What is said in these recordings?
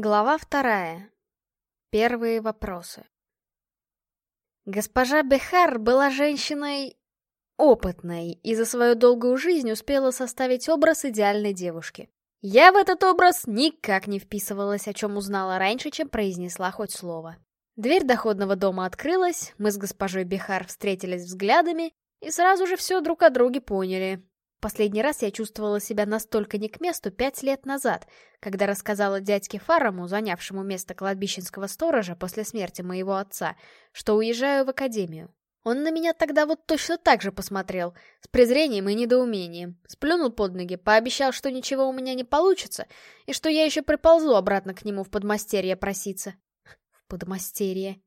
Глава вторая. Первые вопросы. Госпожа Бехар была женщиной опытной и за свою долгую жизнь успела составить образ идеальной девушки. Я в этот образ никак не вписывалась, о чем узнала раньше, чем произнесла хоть слово. Дверь доходного дома открылась, мы с госпожой Бехар встретились взглядами и сразу же все друг о друге поняли. Последний раз я чувствовала себя настолько не к месту пять лет назад, когда рассказала дядьке Фарому, занявшему место кладбищенского сторожа после смерти моего отца, что уезжаю в академию. Он на меня тогда вот точно так же посмотрел, с презрением и недоумением, сплюнул под ноги, пообещал, что ничего у меня не получится, и что я еще приползу обратно к нему в подмастерье проситься. В подмастерье.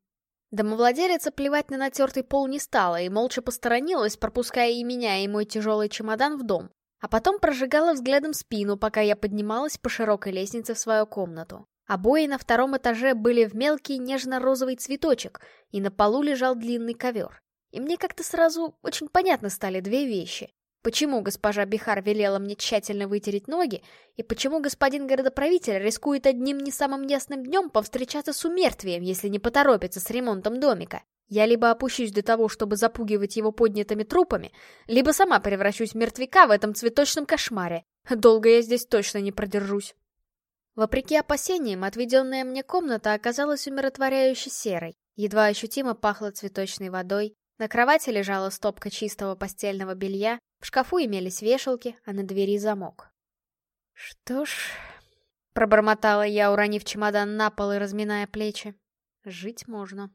Домовладелица плевать на натертый пол не стала и молча посторонилась, пропуская и меня, и мой тяжелый чемодан в дом. А потом прожигала взглядом спину, пока я поднималась по широкой лестнице в свою комнату. Обои на втором этаже были в мелкий нежно-розовый цветочек, и на полу лежал длинный ковер. И мне как-то сразу очень понятно стали две вещи. Почему госпожа Бихар велела мне тщательно вытереть ноги, и почему господин городоправитель рискует одним не самым ясным днем повстречаться с умертвием, если не поторопится с ремонтом домика? Я либо опущусь до того, чтобы запугивать его поднятыми трупами, либо сама превращусь в мертвяка в этом цветочном кошмаре. Долго я здесь точно не продержусь. Вопреки опасениям, отведенная мне комната оказалась умиротворяюще серой. Едва ощутимо пахло цветочной водой, на кровати лежала стопка чистого постельного белья, в шкафу имелись вешалки, а на двери замок. «Что ж...» — пробормотала я, уронив чемодан на пол и разминая плечи. «Жить можно».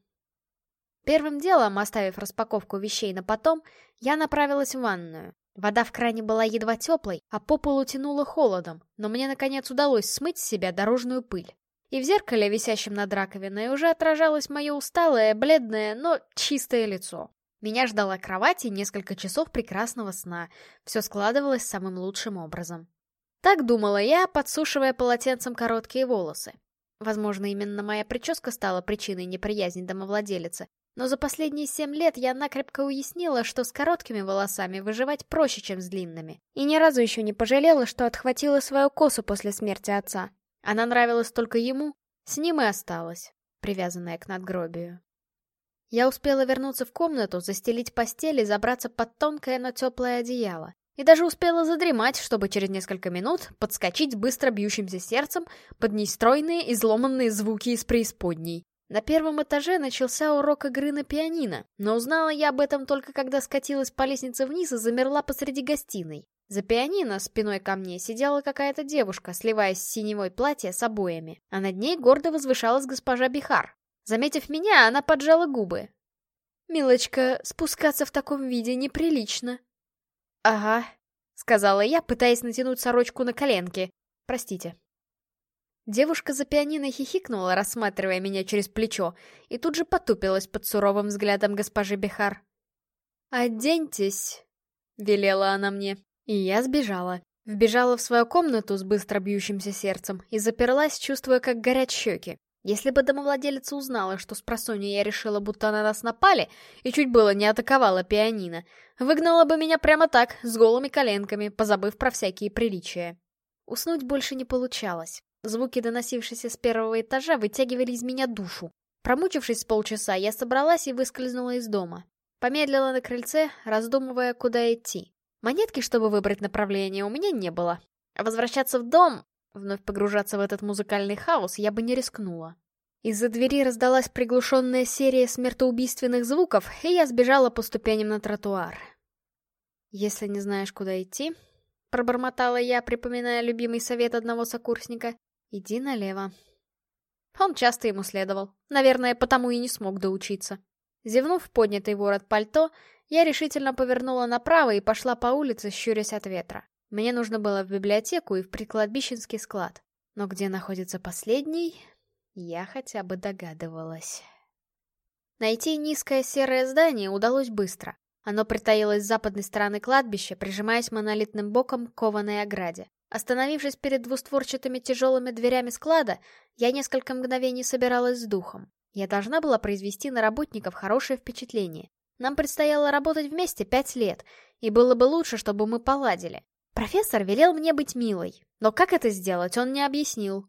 Первым делом, оставив распаковку вещей на потом, я направилась в ванную. Вода в кране была едва теплой, а по полу тянуло холодом, но мне наконец удалось смыть с себя дорожную пыль. И в зеркале, висящем над раковиной, уже отражалось мое усталое, бледное, но чистое лицо. Меня ждала кровать и несколько часов прекрасного сна. Все складывалось самым лучшим образом. Так думала я, подсушивая полотенцем короткие волосы. Возможно, именно моя прическа стала причиной неприязни домовладелицы, но за последние семь лет я накрепко уяснила, что с короткими волосами выживать проще, чем с длинными. И ни разу еще не пожалела, что отхватила свою косу после смерти отца. Она нравилась только ему, с ним и осталась, привязанная к надгробию. Я успела вернуться в комнату, застелить постель и забраться под тонкое, но теплое одеяло. И даже успела задремать, чтобы через несколько минут подскочить быстро бьющимся сердцем под нестройные изломанные звуки из преисподней. На первом этаже начался урок игры на пианино, но узнала я об этом только когда скатилась по лестнице вниз и замерла посреди гостиной. За пианино спиной ко мне сидела какая-то девушка, сливаясь с синевой платье с обоями, а над ней гордо возвышалась госпожа Бихар. Заметив меня, она поджала губы. «Милочка, спускаться в таком виде неприлично». «Ага», — сказала я, пытаясь натянуть сорочку на коленки. «Простите». Девушка за пианино хихикнула, рассматривая меня через плечо, и тут же потупилась под суровым взглядом госпожи Бехар. «Оденьтесь», — велела она мне, и я сбежала. Вбежала в свою комнату с быстро бьющимся сердцем и заперлась, чувствуя, как горят щеки. Если бы домовладелица узнала, что с просонья я решила, будто на нас напали, и чуть было не атаковала пианино, выгнала бы меня прямо так, с голыми коленками, позабыв про всякие приличия. Уснуть больше не получалось. Звуки, доносившиеся с первого этажа, вытягивали из меня душу. Промучившись полчаса, я собралась и выскользнула из дома. Помедлила на крыльце, раздумывая, куда идти. Монетки, чтобы выбрать направление, у меня не было. Возвращаться в дом Вновь погружаться в этот музыкальный хаос я бы не рискнула. Из-за двери раздалась приглушенная серия смертоубийственных звуков, и я сбежала по ступеням на тротуар. «Если не знаешь, куда идти», — пробормотала я, припоминая любимый совет одного сокурсника, — «иди налево». Он часто ему следовал, наверное, потому и не смог доучиться. Зевнув поднятый ворот пальто, я решительно повернула направо и пошла по улице, щурясь от ветра. Мне нужно было в библиотеку и в прикладбищенский склад. Но где находится последний, я хотя бы догадывалась. Найти низкое серое здание удалось быстро. Оно притаилось с западной стороны кладбища, прижимаясь монолитным боком к кованой ограде. Остановившись перед двустворчатыми тяжелыми дверями склада, я несколько мгновений собиралась с духом. Я должна была произвести на работников хорошее впечатление. Нам предстояло работать вместе пять лет, и было бы лучше, чтобы мы поладили. Профессор велел мне быть милой, но как это сделать, он не объяснил.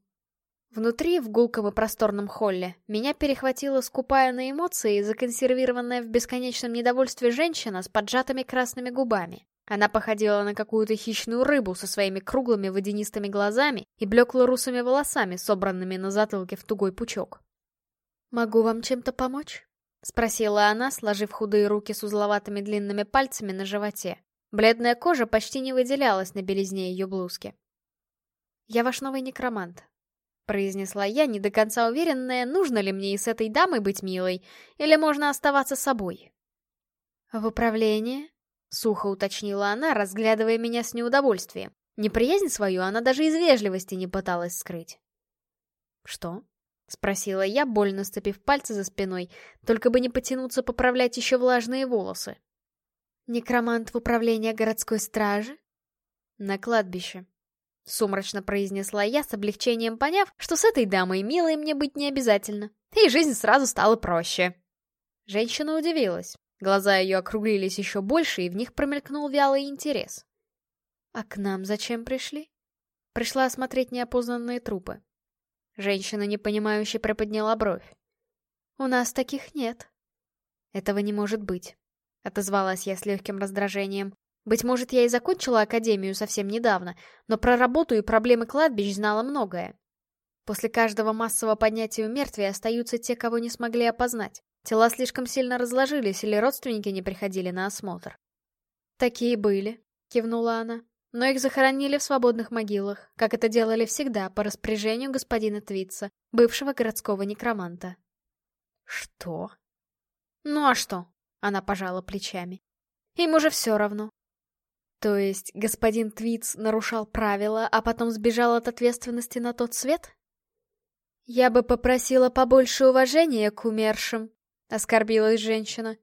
Внутри, в гулком и просторном холле, меня перехватила скупая на эмоции, законсервированная в бесконечном недовольстве женщина с поджатыми красными губами. Она походила на какую-то хищную рыбу со своими круглыми водянистыми глазами и блекло-русыми волосами, собранными на затылке в тугой пучок. «Могу вам чем-то помочь?» — спросила она, сложив худые руки с узловатыми длинными пальцами на животе. Бледная кожа почти не выделялась на белизне ее блузки. «Я ваш новый некромант», — произнесла я, не до конца уверенная, нужно ли мне и с этой дамой быть милой, или можно оставаться собой. «В управлении?» — сухо уточнила она, разглядывая меня с неудовольствием. Неприязнь свою она даже из вежливости не пыталась скрыть. «Что?» — спросила я, больно сцепив пальцы за спиной, только бы не потянуться поправлять еще влажные волосы. «Некромант в управлении городской стражи?» «На кладбище», — сумрачно произнесла я, с облегчением поняв, что с этой дамой милой мне быть не обязательно, и жизнь сразу стала проще. Женщина удивилась. Глаза ее округлились еще больше, и в них промелькнул вялый интерес. «А к нам зачем пришли?» «Пришла осмотреть неопознанные трупы», Женщина непонимающе приподняла бровь. «У нас таких нет». «Этого не может быть», — отозвалась я с легким раздражением. «Быть может, я и закончила академию совсем недавно, но про работу и проблемы кладбищ знала многое. После каждого массового поднятия у мертвей остаются те, кого не смогли опознать. Тела слишком сильно разложились или родственники не приходили на осмотр». «Такие были», — кивнула она но их захоронили в свободных могилах, как это делали всегда по распоряжению господина Твитца, бывшего городского некроманта. Что? Ну а что? Она пожала плечами. Им уже все равно. То есть господин Твитц нарушал правила, а потом сбежал от ответственности на тот свет? Я бы попросила побольше уважения к умершим, оскорбилась женщина.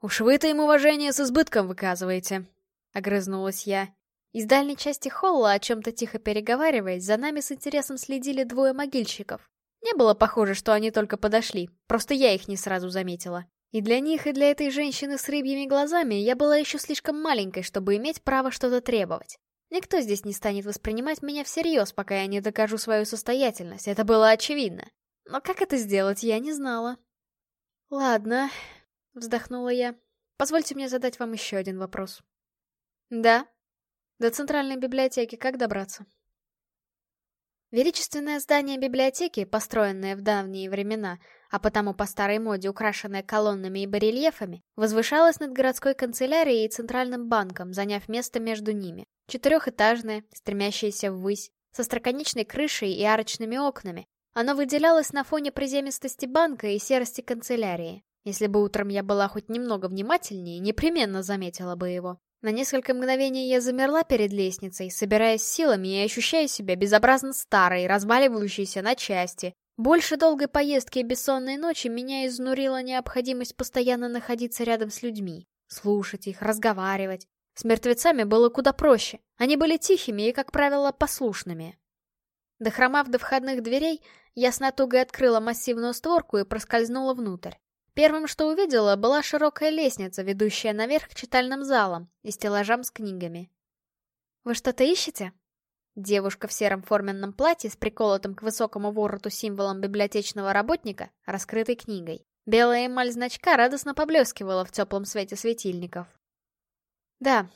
Уж вы-то им уважение с избытком выказываете, огрызнулась я. Из дальней части холла, о чем-то тихо переговариваясь, за нами с интересом следили двое могильщиков. Не было похоже, что они только подошли, просто я их не сразу заметила. И для них, и для этой женщины с рыбьими глазами я была еще слишком маленькой, чтобы иметь право что-то требовать. Никто здесь не станет воспринимать меня всерьез, пока я не докажу свою состоятельность, это было очевидно. Но как это сделать, я не знала. «Ладно», — вздохнула я. «Позвольте мне задать вам еще один вопрос». «Да», до центральной библиотеки как добраться? Величественное здание библиотеки, построенное в давние времена, а потому по старой моде украшенное колоннами и барельефами, возвышалось над городской канцелярией и центральным банком, заняв место между ними. Четырехэтажное, стремящееся ввысь, со строконечной крышей и арочными окнами. Оно выделялось на фоне приземистости банка и серости канцелярии. Если бы утром я была хоть немного внимательнее, непременно заметила бы его. На несколько мгновений я замерла перед лестницей, собираясь силами и ощущая себя безобразно старой, разваливающейся на части. Больше долгой поездки и бессонной ночи меня изнурила необходимость постоянно находиться рядом с людьми, слушать их, разговаривать. С мертвецами было куда проще. Они были тихими и, как правило, послушными. Дохромав до входных дверей, я с натугой открыла массивную створку и проскользнула внутрь. Первым, что увидела, была широкая лестница, ведущая наверх к читальным залам и стеллажам с книгами. «Вы что-то ищете?» Девушка в сером форменном платье с приколотым к высокому вороту символом библиотечного работника, раскрытой книгой. Белая эмаль значка радостно поблескивала в теплом свете светильников. «Да».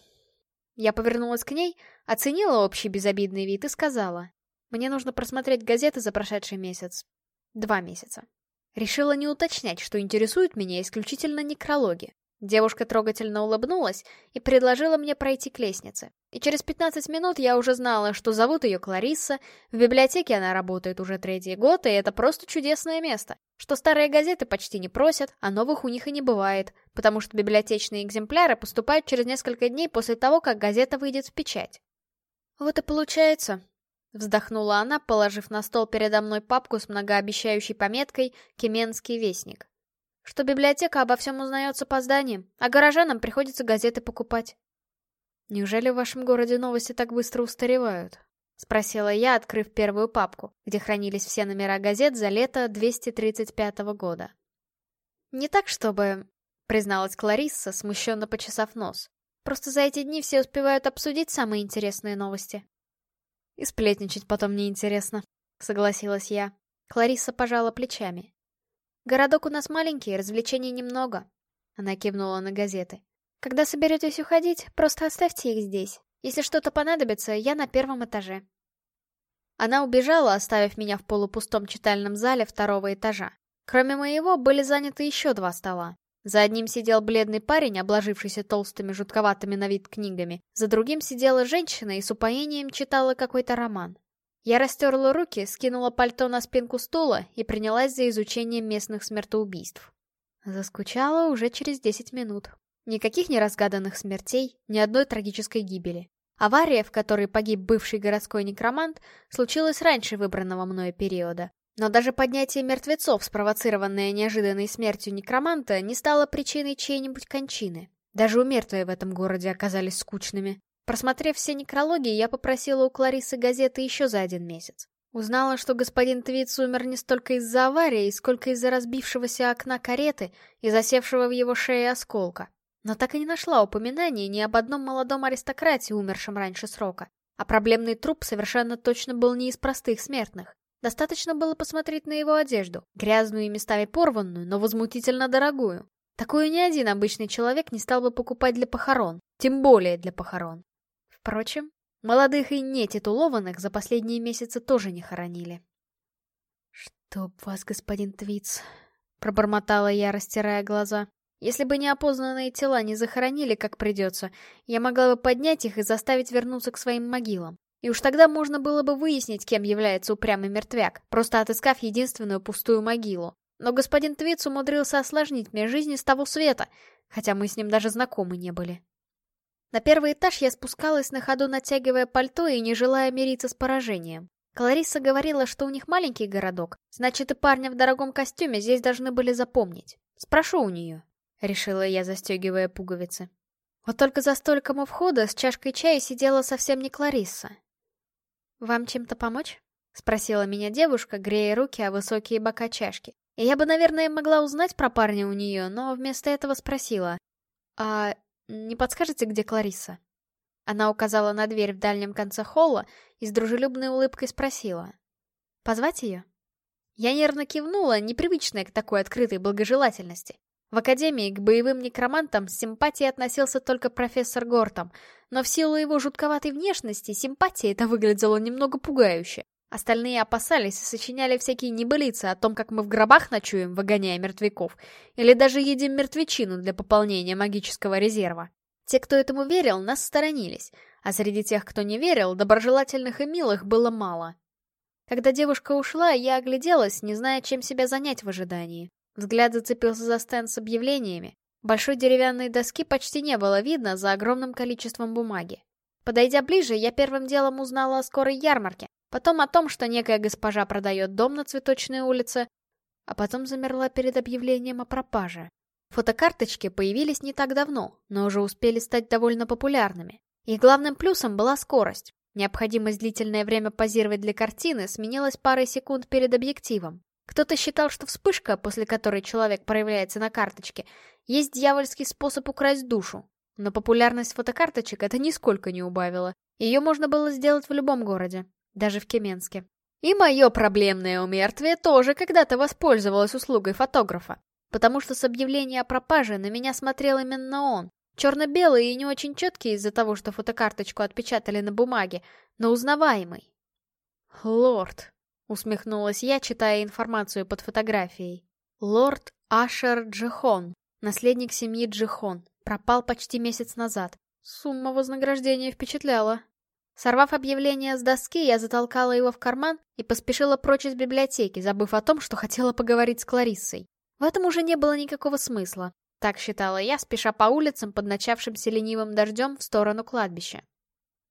Я повернулась к ней, оценила общий безобидный вид и сказала. «Мне нужно просмотреть газеты за прошедший месяц. Два месяца». Решила не уточнять, что интересует меня исключительно некрологи. Девушка трогательно улыбнулась и предложила мне пройти к лестнице. И через 15 минут я уже знала, что зовут ее Кларисса, в библиотеке она работает уже третий год, и это просто чудесное место. Что старые газеты почти не просят, а новых у них и не бывает, потому что библиотечные экземпляры поступают через несколько дней после того, как газета выйдет в печать. Вот и получается, Вздохнула она, положив на стол передо мной папку с многообещающей пометкой «Кеменский вестник». Что библиотека обо всем узнает с опозданием, а горожанам приходится газеты покупать. «Неужели в вашем городе новости так быстро устаревают?» — спросила я, открыв первую папку, где хранились все номера газет за лето 235 года. «Не так, чтобы...» — призналась Кларисса, смущенно почесав нос. «Просто за эти дни все успевают обсудить самые интересные новости». И сплетничать потом неинтересно. — согласилась я. Клариса пожала плечами. «Городок у нас маленький, развлечений немного», — она кивнула на газеты. «Когда соберетесь уходить, просто оставьте их здесь. Если что-то понадобится, я на первом этаже». Она убежала, оставив меня в полупустом читальном зале второго этажа. Кроме моего, были заняты еще два стола. За одним сидел бледный парень, обложившийся толстыми жутковатыми на вид книгами. За другим сидела женщина и с упоением читала какой-то роман. Я растерла руки, скинула пальто на спинку стула и принялась за изучение местных смертоубийств. Заскучала уже через 10 минут. Никаких неразгаданных смертей, ни одной трагической гибели. Авария, в которой погиб бывший городской некромант, случилась раньше выбранного мною периода. Но даже поднятие мертвецов, спровоцированное неожиданной смертью некроманта, не стало причиной чьей-нибудь кончины. Даже у мертвые в этом городе оказались скучными. Просмотрев все некрологии, я попросила у Кларисы газеты еще за один месяц. Узнала, что господин Твиц умер не столько из-за аварии, сколько из-за разбившегося окна кареты и засевшего в его шее осколка. Но так и не нашла упоминания ни об одном молодом аристократе, умершем раньше срока. А проблемный труп совершенно точно был не из простых смертных. Достаточно было посмотреть на его одежду, грязную и местами порванную, но возмутительно дорогую. Такую ни один обычный человек не стал бы покупать для похорон, тем более для похорон. Впрочем, молодых и нетитулованных за последние месяцы тоже не хоронили. «Чтоб вас, господин Твиц!» — пробормотала я, растирая глаза. Если бы неопознанные тела не захоронили, как придется, я могла бы поднять их и заставить вернуться к своим могилам. И уж тогда можно было бы выяснить, кем является упрямый мертвяк, просто отыскав единственную пустую могилу. Но господин Твиц умудрился осложнить мне жизнь с того света, хотя мы с ним даже знакомы не были. На первый этаж я спускалась на ходу, натягивая пальто и не желая мириться с поражением. Клариса говорила, что у них маленький городок, значит и парня в дорогом костюме здесь должны были запомнить. Спрошу у нее. — решила я, застегивая пуговицы. Вот только за столиком у входа с чашкой чая сидела совсем не Кларисса. «Вам чем-то помочь?» — спросила меня девушка, грея руки о высокие бока чашки. Я бы, наверное, могла узнать про парня у нее, но вместо этого спросила. «А не подскажете, где Кларисса?» Она указала на дверь в дальнем конце холла и с дружелюбной улыбкой спросила. «Позвать ее?» Я нервно кивнула, непривычная к такой открытой благожелательности. В Академии к боевым некромантам с симпатией относился только профессор Гортом, но в силу его жутковатой внешности симпатия это выглядела немного пугающе. Остальные опасались и сочиняли всякие небылицы о том, как мы в гробах ночуем, выгоняя мертвяков, или даже едим мертвечину для пополнения магического резерва. Те, кто этому верил, нас сторонились, а среди тех, кто не верил, доброжелательных и милых было мало. Когда девушка ушла, я огляделась, не зная, чем себя занять в ожидании. Взгляд зацепился за стенд с объявлениями. Большой деревянной доски почти не было видно за огромным количеством бумаги. Подойдя ближе, я первым делом узнала о скорой ярмарке, потом о том, что некая госпожа продает дом на Цветочной улице, а потом замерла перед объявлением о пропаже. Фотокарточки появились не так давно, но уже успели стать довольно популярными. Их главным плюсом была скорость. Необходимость длительное время позировать для картины сменилась парой секунд перед объективом. Кто-то считал, что вспышка, после которой человек проявляется на карточке, есть дьявольский способ украсть душу. Но популярность фотокарточек это нисколько не убавило. Ее можно было сделать в любом городе, даже в Кеменске. И мое проблемное умертвие тоже когда-то воспользовалось услугой фотографа. Потому что с объявления о пропаже на меня смотрел именно он. Черно-белый и не очень четкий из-за того, что фотокарточку отпечатали на бумаге, но узнаваемый. Лорд. Усмехнулась я, читая информацию под фотографией. Лорд Ашер Джихон, наследник семьи Джихон, пропал почти месяц назад. Сумма вознаграждения впечатляла. Сорвав объявление с доски, я затолкала его в карман и поспешила прочь из библиотеки, забыв о том, что хотела поговорить с Клариссой. В этом уже не было никакого смысла. Так считала я, спеша по улицам под начавшимся ленивым дождем в сторону кладбища.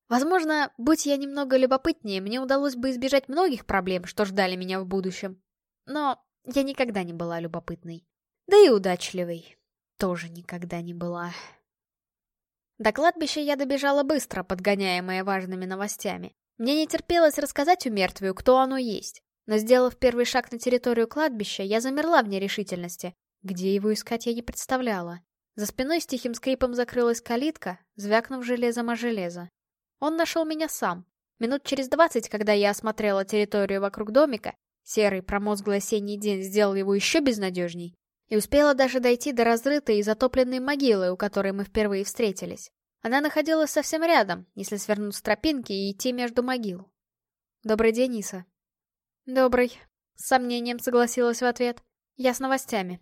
Возможно, будь я немного любопытнее, мне удалось бы избежать многих проблем, что ждали меня в будущем. Но я никогда не была любопытной. Да и удачливой тоже никогда не была. До кладбища я добежала быстро, подгоняемая важными новостями. Мне не терпелось рассказать у мертвию, кто оно есть. Но сделав первый шаг на территорию кладбища, я замерла в нерешительности. Где его искать, я не представляла. За спиной с тихим скрипом закрылась калитка, звякнув железом о железо. Он нашел меня сам. Минут через двадцать, когда я осмотрела территорию вокруг домика, серый промозглый осенний день сделал его еще безнадежней, и успела даже дойти до разрытой и затопленной могилы, у которой мы впервые встретились. Она находилась совсем рядом, если свернуть с тропинки и идти между могил. «Добрый день, Иса». «Добрый», — с сомнением согласилась в ответ. «Я с новостями».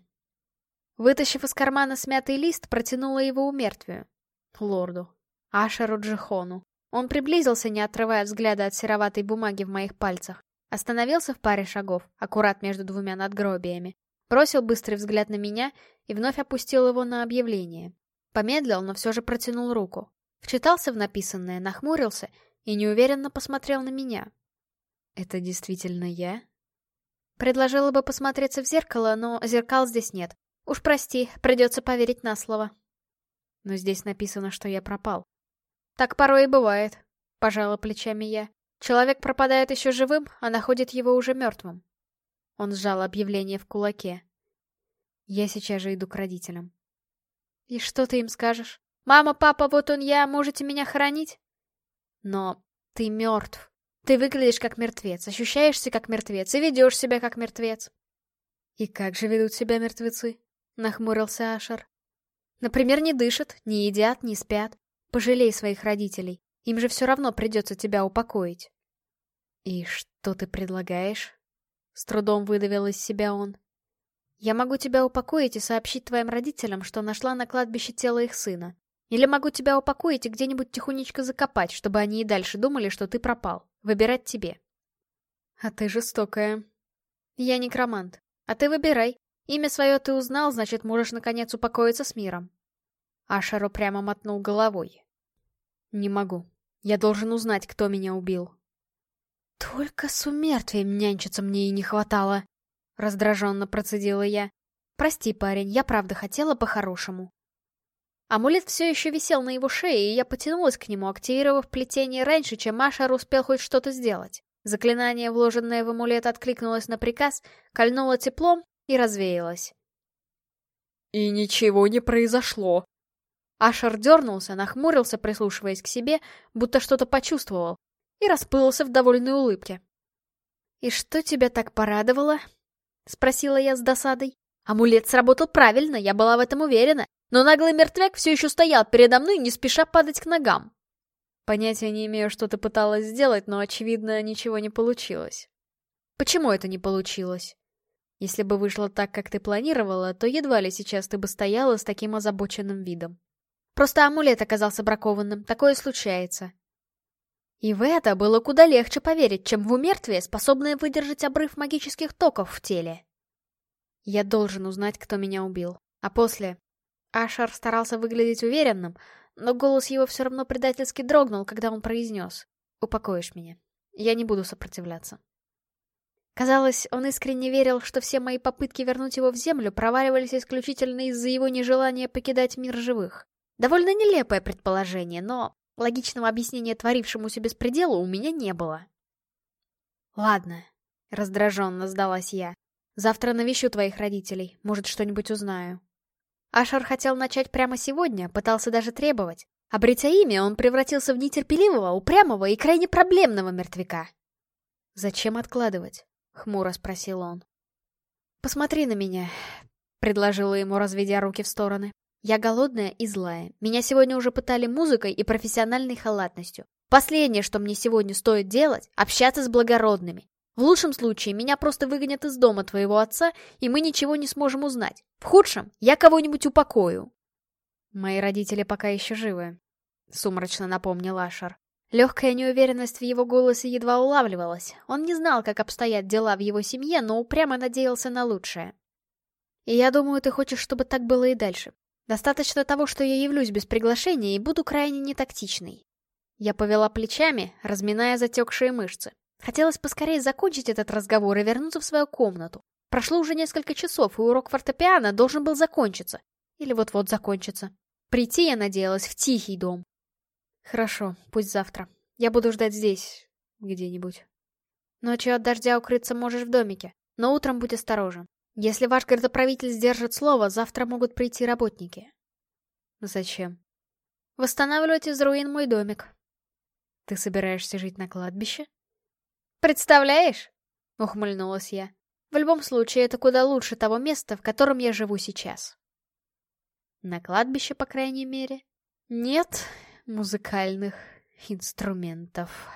Вытащив из кармана смятый лист, протянула его у мертвию. Лорду. Ашеру Джихону. Он приблизился, не отрывая взгляда от сероватой бумаги в моих пальцах. Остановился в паре шагов, аккурат между двумя надгробиями. Бросил быстрый взгляд на меня и вновь опустил его на объявление. Помедлил, но все же протянул руку. Вчитался в написанное, нахмурился и неуверенно посмотрел на меня. «Это действительно я?» Предложила бы посмотреться в зеркало, но зеркал здесь нет. Уж прости, придется поверить на слово. Но здесь написано, что я пропал. Так порой и бывает, пожала плечами я. Человек пропадает еще живым, а находит его уже мертвым. Он сжал объявление в кулаке. Я сейчас же иду к родителям. И что ты им скажешь? Мама, папа, вот он я, можете меня хоронить? Но ты мертв. Ты выглядишь как мертвец, ощущаешься как мертвец и ведешь себя как мертвец. И как же ведут себя мертвецы? Нахмурился Ашер. Например, не дышат, не едят, не спят. Пожалей своих родителей. Им же все равно придется тебя упокоить. И что ты предлагаешь? С трудом выдавил из себя он. Я могу тебя упокоить и сообщить твоим родителям, что нашла на кладбище тело их сына. Или могу тебя упокоить и где-нибудь тихонечко закопать, чтобы они и дальше думали, что ты пропал. Выбирать тебе. А ты жестокая. Я некромант. А ты выбирай. Имя свое ты узнал, значит, можешь наконец упокоиться с миром. Ашару прямо мотнул головой. Не могу. Я должен узнать, кто меня убил. Только с умертвием нянчиться мне и не хватало. Раздраженно процедила я. Прости, парень, я правда хотела по-хорошему. Амулет все еще висел на его шее, и я потянулась к нему, активировав плетение раньше, чем Ашар успел хоть что-то сделать. Заклинание, вложенное в амулет, откликнулось на приказ, кольнуло теплом и развеялось. «И ничего не произошло!» Ашер дернулся, нахмурился, прислушиваясь к себе, будто что-то почувствовал, и расплылся в довольной улыбке. «И что тебя так порадовало?» — спросила я с досадой. «Амулет сработал правильно, я была в этом уверена, но наглый мертвяк все еще стоял передо мной, не спеша падать к ногам». Понятия не имею, что ты пыталась сделать, но, очевидно, ничего не получилось. Почему это не получилось? Если бы вышло так, как ты планировала, то едва ли сейчас ты бы стояла с таким озабоченным видом. Просто амулет оказался бракованным, такое случается. И в это было куда легче поверить, чем в умертвие, способное выдержать обрыв магических токов в теле. Я должен узнать, кто меня убил. А после... Ашар старался выглядеть уверенным, но голос его все равно предательски дрогнул, когда он произнес. «Упокоишь меня. Я не буду сопротивляться». Казалось, он искренне верил, что все мои попытки вернуть его в землю проваливались исключительно из-за его нежелания покидать мир живых. Довольно нелепое предположение, но логичного объяснения творившемуся беспределу у меня не было. «Ладно», — раздраженно сдалась я. «Завтра навещу твоих родителей, может, что-нибудь узнаю». Ашар хотел начать прямо сегодня, пытался даже требовать. Обретя имя, он превратился в нетерпеливого, упрямого и крайне проблемного мертвяка. «Зачем откладывать?» — хмуро спросил он. «Посмотри на меня», — предложила ему, разведя руки в стороны. «Я голодная и злая. Меня сегодня уже пытали музыкой и профессиональной халатностью. Последнее, что мне сегодня стоит делать — общаться с благородными. В лучшем случае меня просто выгонят из дома твоего отца, и мы ничего не сможем узнать. В худшем я кого-нибудь упокою». «Мои родители пока еще живы», — сумрачно напомнил Ашер. Легкая неуверенность в его голосе едва улавливалась. Он не знал, как обстоят дела в его семье, но упрямо надеялся на лучшее. «И я думаю, ты хочешь, чтобы так было и дальше. Достаточно того, что я явлюсь без приглашения и буду крайне нетактичной». Я повела плечами, разминая затекшие мышцы. Хотелось поскорее закончить этот разговор и вернуться в свою комнату. Прошло уже несколько часов, и урок фортепиано должен был закончиться. Или вот-вот закончиться. Прийти я надеялась в тихий дом, Хорошо, пусть завтра. Я буду ждать здесь, где-нибудь. Ночью от дождя укрыться можешь в домике, но утром будь осторожен. Если ваш городоправитель сдержит слово, завтра могут прийти работники. Зачем? Восстанавливать из руин мой домик. Ты собираешься жить на кладбище? Представляешь? Ухмыльнулась я. В любом случае, это куда лучше того места, в котором я живу сейчас. На кладбище, по крайней мере, нет музыкальных инструментов.